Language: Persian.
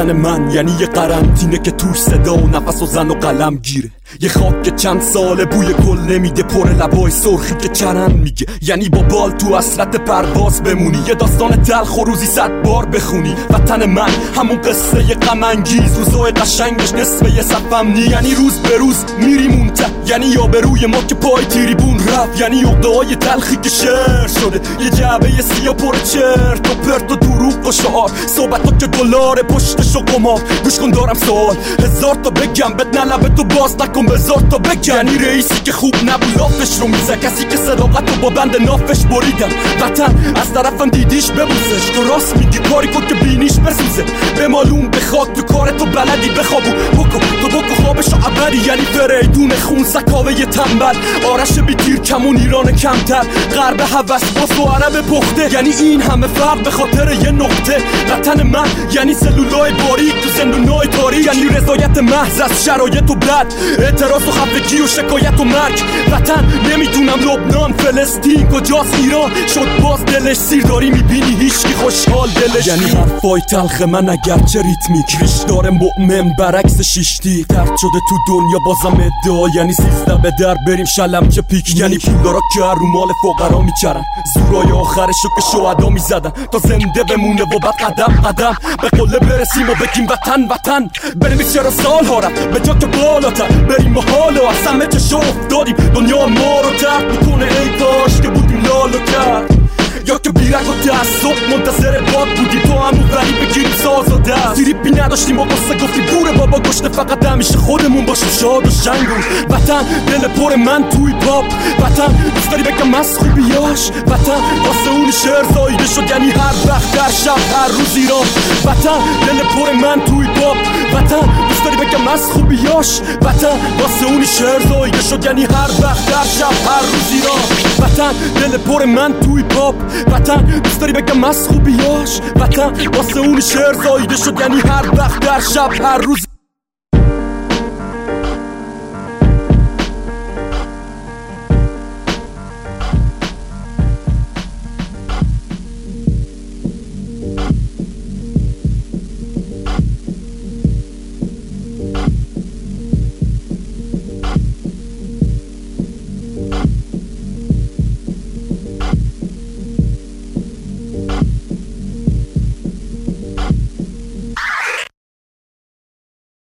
وطن من یعنی یه قرنطینه که توش صدا و نفس و زن و قلم گیره. یه خاک که چند ساله بوی گل نمیده پر لبای سرخی که چرند میگه. یعنی با بال تو اصلت پرواز بمونی. یه داستان تلخ و روزی صد بار بخونی. وطن من همون قصه غم انگیز. روزای قشنگش نصف یه صفم نی. یعنی روز به روز میری مونته یعنی یا به روی ما که پای تیریبون رفت یعنی های تلخی که شعر شده یه جعبه سیاه پر چرت و پرت و دروغ و شعار صحبت که دلار پشتش و قمار گوش کن دارم سوال هزار تا بگم بد نلبه تو باز نکن بذار تا بکنی رئیسی که خوب نبود لافش رو میزه کسی که صداقت رو با بند نافش بریدم وطن از طرفم دیدیش ببوزش تو راست میگی کاری کن که بینیش بسوزه به مالون تو کار تو بلدی بخوابو بکو تو بکو خوابش رو عبری یعنی فریدون خون سکاوه تنبل آرش بیتیر کمون ایران کمتر. غرب هوس باز و عرب پخته. یعنی این همه فرق به خاطر یه نقطه. وطن من یعنی سلولای باریک تو زندونای تاریک. یعنی رضایت محض از شرایط و بد اعتراض و خفگی و شکایت و مرگ. وطن نمی‌دونم لبنان فلسطین کجاست ایران. شد باز دلش سیر داری می‌بینی هیچکی خوشحال دلش یعنی حرفای تلخ من اگرچه ریتمیک. ریش داره مؤمن برعکس شیشتی. درد شده تو دنیا بازم ادعا. یعنی سیزده به در بریم شلم چه پیک. یعنی پول دارا که رو مال فقرا میچرن. زورای آخرشو که شهدا می‌زدن. تا زنده بمونه و بعد قدم قدم به قله برسیم و بگیم وطن وطن. بریم چرا سال ها به جا که بالاتر. بریم و حالا از همه چه دادیم دنیا ما رو ترک می‌کنه. ای کاش که بودیم لالو کرد یا که بیرک و صبح منتظر باد بودی. تو همون ولی بگیریم ساز و دست. تریپی نداشتیم و قصه گفتی بوره بابا گشته فقط همیشه خودمون باشیم شاد و شنگون وطن دل پر من توی پاپ. وطن دوست داری بگم از خوبیاش وطن واسه اون شعر زایده شد یعنی هر وقت در شب هر روز ایران وطن دل پر من توی پاپ. وطن دوست داری بگم از خوبیاش وطن واسه اون شعر زایده شد یعنی هر وقت در شب هر روز ایران وطن. دل پر من توی پاپ. وطن. دوست داری بگم از خوبیاش وطن. واسه اون شعر زایده شد. یعنی هر وقت در شب هر روز